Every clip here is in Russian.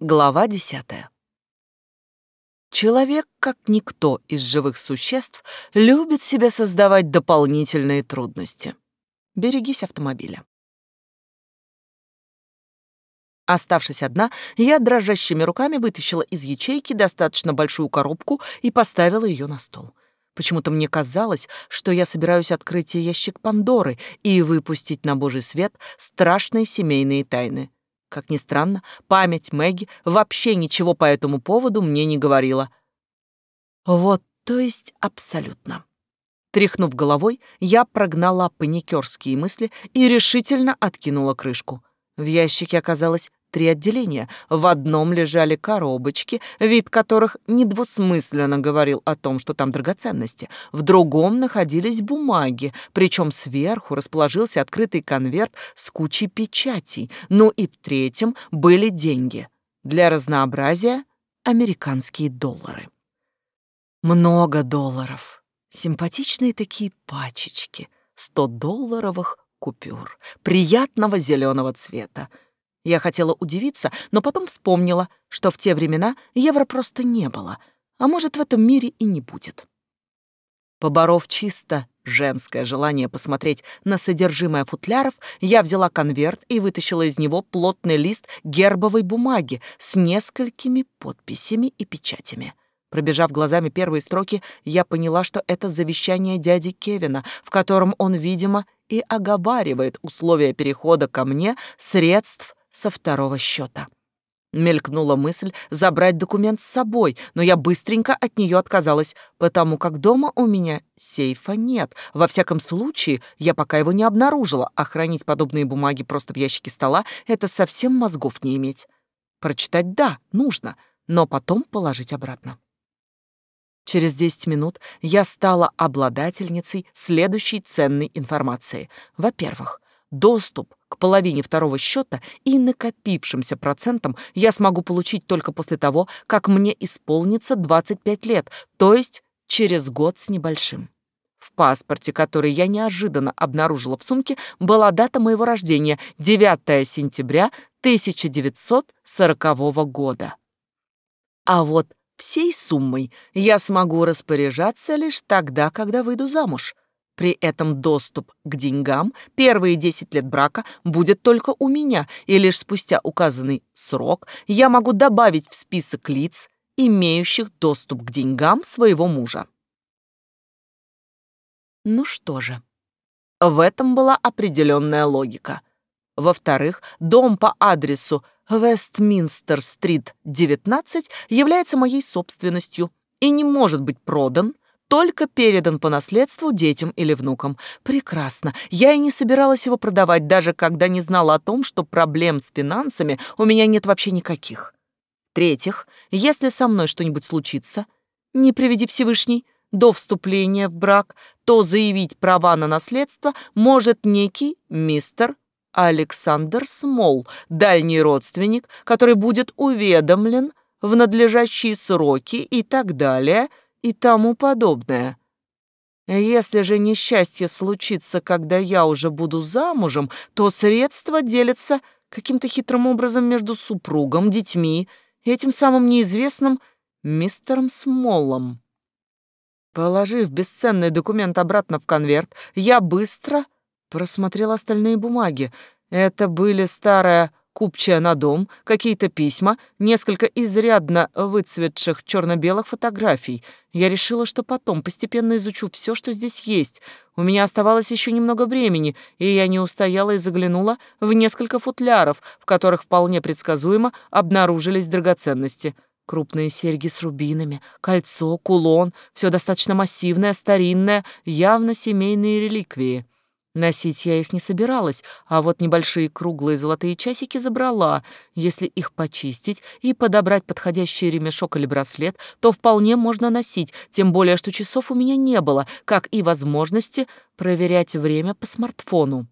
Глава десятая. Человек, как никто из живых существ, любит себе создавать дополнительные трудности. Берегись автомобиля. Оставшись одна, я дрожащими руками вытащила из ячейки достаточно большую коробку и поставила ее на стол. Почему-то мне казалось, что я собираюсь открыть ящик Пандоры и выпустить на божий свет страшные семейные тайны — как ни странно, память Мэгги вообще ничего по этому поводу мне не говорила. Вот, то есть абсолютно. Тряхнув головой, я прогнала паникерские мысли и решительно откинула крышку. В ящике оказалось три отделения. В одном лежали коробочки, вид которых недвусмысленно говорил о том, что там драгоценности. В другом находились бумаги, причем сверху расположился открытый конверт с кучей печатей. Ну и в третьем были деньги. Для разнообразия — американские доллары. Много долларов. Симпатичные такие пачечки. Сто долларовых купюр. Приятного зеленого цвета. Я хотела удивиться, но потом вспомнила, что в те времена евро просто не было, а может, в этом мире и не будет. Поборов чисто женское желание посмотреть на содержимое футляров, я взяла конверт и вытащила из него плотный лист гербовой бумаги с несколькими подписями и печатями. Пробежав глазами первые строки, я поняла, что это завещание дяди Кевина, в котором он, видимо, и оговаривает условия перехода ко мне средств со второго счета. Мелькнула мысль забрать документ с собой, но я быстренько от нее отказалась, потому как дома у меня сейфа нет. Во всяком случае, я пока его не обнаружила, а хранить подобные бумаги просто в ящике стола — это совсем мозгов не иметь. Прочитать — да, нужно, но потом положить обратно. Через 10 минут я стала обладательницей следующей ценной информации. Во-первых, Доступ к половине второго счета и накопившимся процентам я смогу получить только после того, как мне исполнится 25 лет, то есть через год с небольшим. В паспорте, который я неожиданно обнаружила в сумке, была дата моего рождения — 9 сентября 1940 года. А вот всей суммой я смогу распоряжаться лишь тогда, когда выйду замуж — при этом доступ к деньгам первые 10 лет брака будет только у меня, и лишь спустя указанный срок я могу добавить в список лиц, имеющих доступ к деньгам своего мужа. Ну что же, в этом была определенная логика. Во-вторых, дом по адресу Вестминстер-стрит, 19, является моей собственностью и не может быть продан – только передан по наследству детям или внукам. Прекрасно. Я и не собиралась его продавать, даже когда не знала о том, что проблем с финансами у меня нет вообще никаких. В-третьих, если со мной что-нибудь случится, не приведи Всевышний, до вступления в брак, то заявить права на наследство может некий мистер Александр Смол, дальний родственник, который будет уведомлен в надлежащие сроки и так далее – и тому подобное. Если же несчастье случится, когда я уже буду замужем, то средства делятся каким-то хитрым образом между супругом, детьми и этим самым неизвестным мистером Смоллом. Положив бесценный документ обратно в конверт, я быстро просмотрел остальные бумаги. Это были старая купчая на дом, какие-то письма, несколько изрядно выцветших черно-белых фотографий. Я решила, что потом постепенно изучу все, что здесь есть. У меня оставалось еще немного времени, и я не устояла и заглянула в несколько футляров, в которых вполне предсказуемо обнаружились драгоценности. Крупные серьги с рубинами, кольцо, кулон, все достаточно массивное, старинное, явно семейные реликвии. Носить я их не собиралась, а вот небольшие круглые золотые часики забрала. Если их почистить и подобрать подходящий ремешок или браслет, то вполне можно носить, тем более, что часов у меня не было, как и возможности проверять время по смартфону.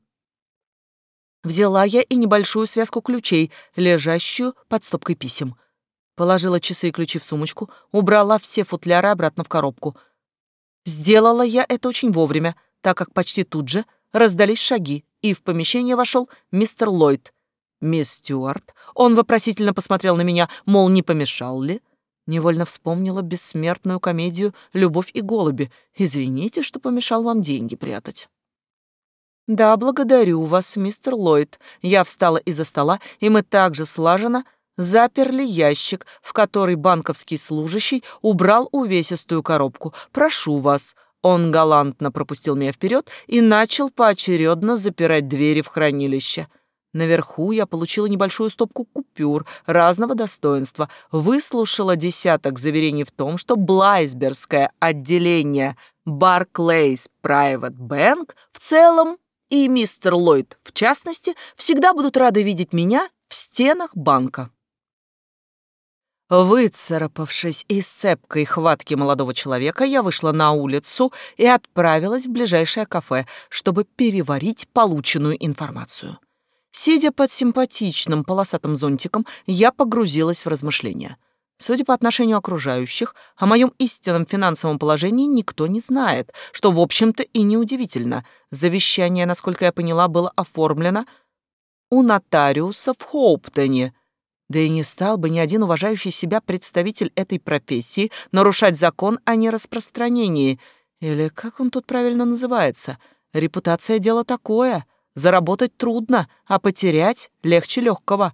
Взяла я и небольшую связку ключей, лежащую под стопкой писем. Положила часы и ключи в сумочку, убрала все футляры обратно в коробку. Сделала я это очень вовремя, так как почти тут же раздались шаги, и в помещение вошел мистер Ллойд. Мисс Стюарт, он вопросительно посмотрел на меня, мол, не помешал ли? Невольно вспомнила бессмертную комедию «Любовь и голуби». Извините, что помешал вам деньги прятать. «Да, благодарю вас, мистер Ллойд». Я встала из-за стола, и мы также слаженно заперли ящик, в который банковский служащий убрал увесистую коробку. «Прошу вас». Он галантно пропустил меня вперед и начал поочередно запирать двери в хранилище. Наверху я получила небольшую стопку купюр разного достоинства, выслушала десяток заверений в том, что Блайсбергское отделение Barclays Private Bank в целом и мистер Ллойд в частности всегда будут рады видеть меня в стенах банка. Выцарапавшись из цепкой хватки молодого человека, я вышла на улицу и отправилась в ближайшее кафе, чтобы переварить полученную информацию. Сидя под симпатичным полосатым зонтиком, я погрузилась в размышления. Судя по отношению окружающих, о моем истинном финансовом положении никто не знает, что, в общем-то, и неудивительно. Завещание, насколько я поняла, было оформлено у нотариуса в Хоуптоне. Да и не стал бы ни один уважающий себя представитель этой профессии нарушать закон о нераспространении. Или как он тут правильно называется? Репутация — дело такое — Заработать трудно, а потерять легче легкого.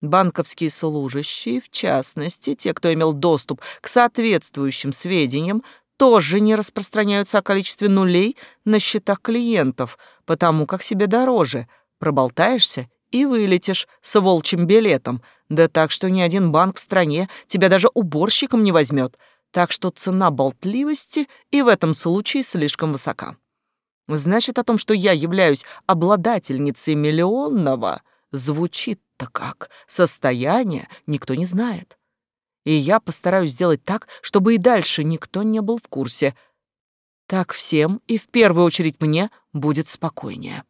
Банковские служащие, в частности, те, кто имел доступ к соответствующим сведениям, тоже не распространяются о количестве нулей на счетах клиентов, потому как себе дороже. Проболтаешься и вылетишь с волчьим билетом, да так, что ни один банк в стране тебя даже уборщиком не возьмет. Так что цена болтливости и в этом случае слишком высока. Значит, о том, что я являюсь обладательницей миллионного, звучит-то как состояние никто не знает. И я постараюсь сделать так, чтобы и дальше никто не был в курсе. Так всем, и в первую очередь мне, будет спокойнее.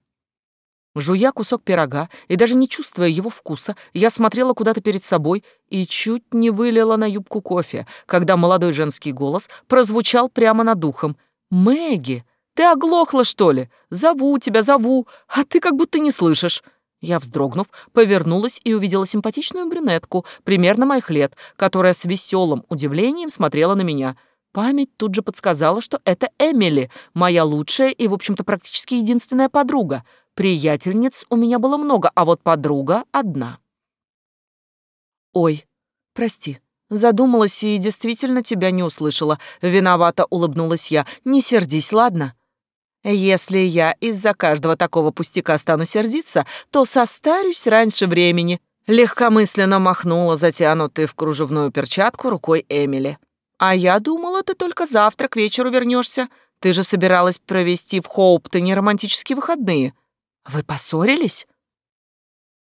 Жуя кусок пирога и даже не чувствуя его вкуса, я смотрела куда-то перед собой и чуть не вылила на юбку кофе, когда молодой женский голос прозвучал прямо над ухом. «Мэгги, ты оглохла, что ли? Зову тебя, зову, а ты как будто не слышишь». Я, вздрогнув, повернулась и увидела симпатичную брюнетку, примерно моих лет, которая с веселым удивлением смотрела на меня. Память тут же подсказала, что это Эмили, моя лучшая и, в общем-то, практически единственная подруга. Приятельниц у меня было много, а вот подруга одна. «Ой, прости», Задумалась и действительно тебя не услышала. Виновато улыбнулась я. Не сердись, ладно? Если я из-за каждого такого пустяка стану сердиться, то состарюсь раньше времени. Легкомысленно махнула затянутой в кружевную перчатку рукой Эмили. А я думала, ты только завтра к вечеру вернешься. Ты же собиралась провести в Хоуптоне романтические выходные. Вы поссорились?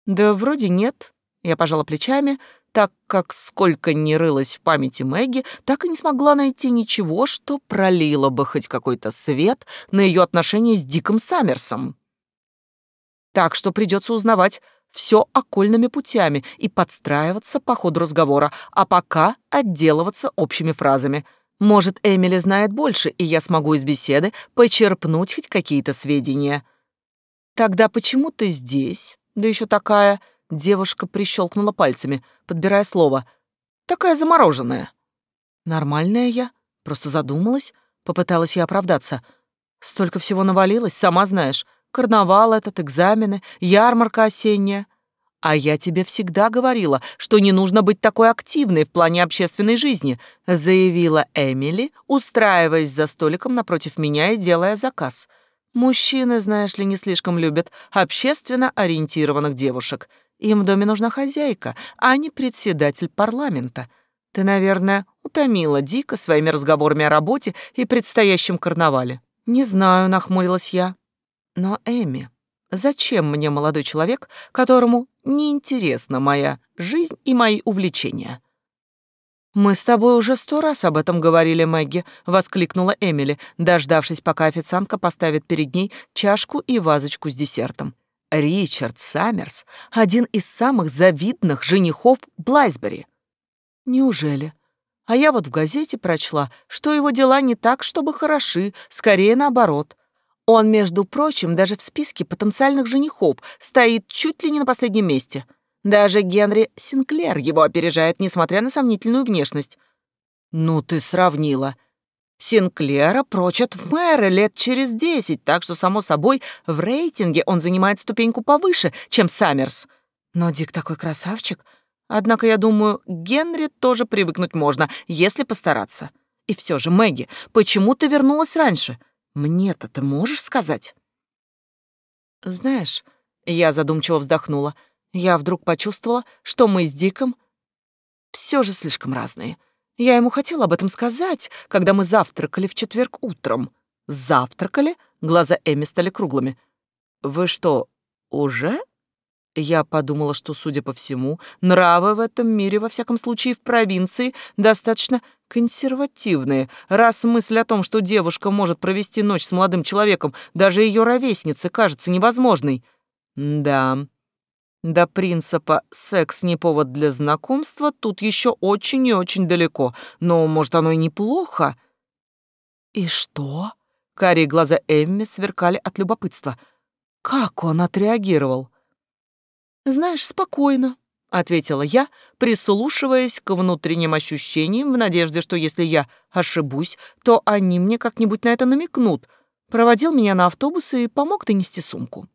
Да вроде нет. Я пожала плечами, так как сколько ни рылась в памяти Мэгги, так и не смогла найти ничего, что пролило бы хоть какой-то свет на ее отношения с Диком Саммерсом. Так что придется узнавать все окольными путями и подстраиваться по ходу разговора, а пока отделываться общими фразами. Может, Эмили знает больше, и я смогу из беседы почерпнуть хоть какие-то сведения. Тогда почему ты здесь? Да еще такая Девушка прищелкнула пальцами, подбирая слово. «Такая замороженная». «Нормальная я, просто задумалась», — попыталась я оправдаться. «Столько всего навалилось, сама знаешь. Карнавал этот, экзамены, ярмарка осенняя». «А я тебе всегда говорила, что не нужно быть такой активной в плане общественной жизни», заявила Эмили, устраиваясь за столиком напротив меня и делая заказ. «Мужчины, знаешь ли, не слишком любят общественно ориентированных девушек. Им в доме нужна хозяйка, а не председатель парламента. Ты, наверное, утомила Дика своими разговорами о работе и предстоящем карнавале. Не знаю, нахмурилась я. Но, Эми, зачем мне молодой человек, которому неинтересна моя жизнь и мои увлечения? «Мы с тобой уже сто раз об этом говорили, Мэгги», — воскликнула Эмили, дождавшись, пока официантка поставит перед ней чашку и вазочку с десертом. Ричард Саммерс — один из самых завидных женихов Блайсбери. Неужели? А я вот в газете прочла, что его дела не так, чтобы хороши, скорее наоборот. Он, между прочим, даже в списке потенциальных женихов стоит чуть ли не на последнем месте. Даже Генри Синклер его опережает, несмотря на сомнительную внешность. Ну ты сравнила. Синклера прочат в мэры лет через десять, так что, само собой, в рейтинге он занимает ступеньку повыше, чем Саммерс. Но Дик такой красавчик. Однако, я думаю, Генри тоже привыкнуть можно, если постараться. И все же, Мэгги, почему ты вернулась раньше? Мне-то ты можешь сказать? Знаешь, я задумчиво вздохнула. Я вдруг почувствовала, что мы с Диком все же слишком разные. Я ему хотела об этом сказать, когда мы завтракали в четверг утром. Завтракали? Глаза Эми стали круглыми. Вы что, уже? Я подумала, что, судя по всему, нравы в этом мире, во всяком случае в провинции, достаточно консервативные, раз мысль о том, что девушка может провести ночь с молодым человеком, даже ее ровеснице, кажется невозможной. Да, до принципа «секс не повод для знакомства» тут еще очень и очень далеко, но, может, оно и неплохо. И что? Карие глаза Эмми сверкали от любопытства. Как он отреагировал? «Знаешь, спокойно», — ответила я, прислушиваясь к внутренним ощущениям в надежде, что если я ошибусь, то они мне как-нибудь на это намекнут. Проводил меня на автобус и помог донести сумку.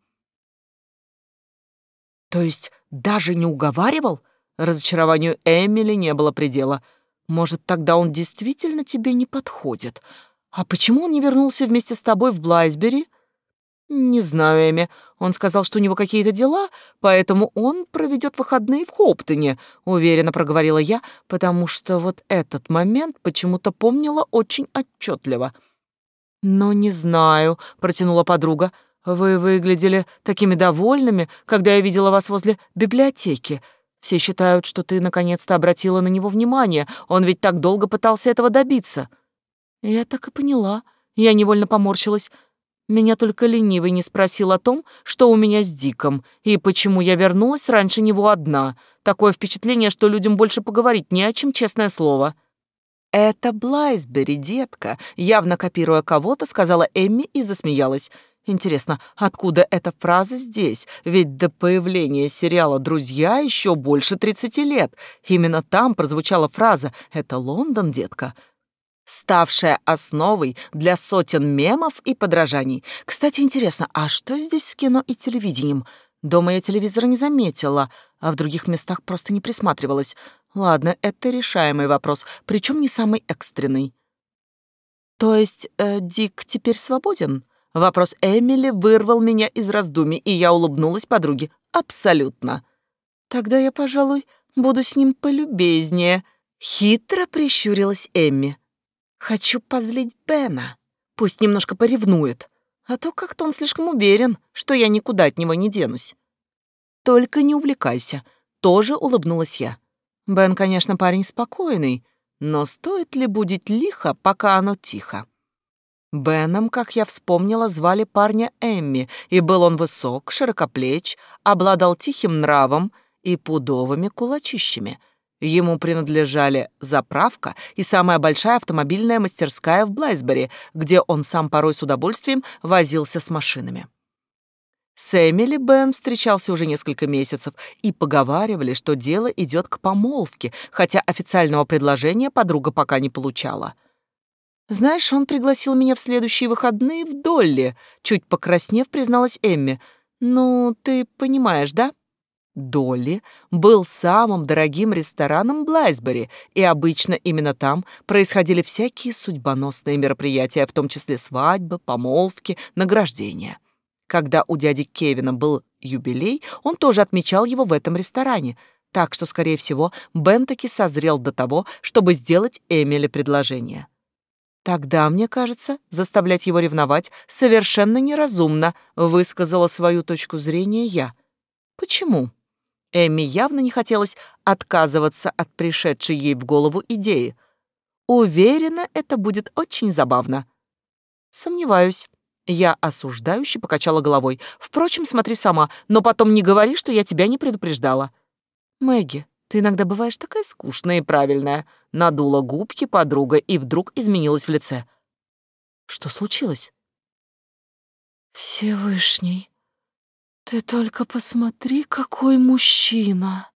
«То есть даже не уговаривал?» Разочарованию Эмили не было предела. «Может, тогда он действительно тебе не подходит? А почему он не вернулся вместе с тобой в Блайсбери?» «Не знаю, Эми. Он сказал, что у него какие-то дела, поэтому он проведет выходные в Хоптоне», — уверенно проговорила я, потому что вот этот момент почему-то помнила очень отчетливо. «Но не знаю», — протянула подруга. «Вы выглядели такими довольными, когда я видела вас возле библиотеки. Все считают, что ты наконец-то обратила на него внимание. Он ведь так долго пытался этого добиться». Я так и поняла. Я невольно поморщилась. Меня только ленивый не спросил о том, что у меня с Диком, и почему я вернулась раньше него одна. Такое впечатление, что людям больше поговорить не о чем, честное слово. «Это Блайсбери, детка», явно копируя кого-то, сказала Эмми и засмеялась. Интересно, откуда эта фраза здесь? Ведь до появления сериала «Друзья» еще больше 30 лет. Именно там прозвучала фраза «Это Лондон, детка» ставшая основой для сотен мемов и подражаний. Кстати, интересно, а что здесь с кино и телевидением? Дома я телевизора не заметила, а в других местах просто не присматривалась. Ладно, это решаемый вопрос, причем не самый экстренный. То есть э, Дик теперь свободен? Вопрос Эмили вырвал меня из раздумий, и я улыбнулась подруге. Абсолютно. Тогда я, пожалуй, буду с ним полюбезнее. Хитро прищурилась Эмми. Хочу позлить Бена. Пусть немножко поревнует. А то как-то он слишком уверен, что я никуда от него не денусь. Только не увлекайся. Тоже улыбнулась я. Бен, конечно, парень спокойный, но стоит ли будить лихо, пока оно тихо? Беном, как я вспомнила, звали парня Эмми, и был он высок, широкоплеч, обладал тихим нравом и пудовыми кулачищами — Ему принадлежали заправка и самая большая автомобильная мастерская в Блайсбери, где он сам порой с удовольствием возился с машинами. С Эмили Бен встречался уже несколько месяцев, и поговаривали, что дело идет к помолвке, хотя официального предложения подруга пока не получала. «Знаешь, он пригласил меня в следующие выходные в Долли», чуть покраснев, призналась Эмми. «Ну, ты понимаешь, да?» Долли был самым дорогим рестораном Блайсбери, и обычно именно там происходили всякие судьбоносные мероприятия, в том числе свадьбы, помолвки, награждения. Когда у дяди Кевина был юбилей, он тоже отмечал его в этом ресторане, так что, скорее всего, Бен таки созрел до того, чтобы сделать Эмили предложение. Тогда, мне кажется, заставлять его ревновать совершенно неразумно, высказала свою точку зрения я. Почему? Эмми явно не хотелось отказываться от пришедшей ей в голову идеи. Уверена, это будет очень забавно. Сомневаюсь. Я осуждающе покачала головой. Впрочем, смотри сама, но потом не говори, что я тебя не предупреждала. Мэгги, ты иногда бываешь такая скучная и правильная. Надула губки подруга и вдруг изменилась в лице. Что случилось? Всевышний, ты только посмотри, какой мужчина!»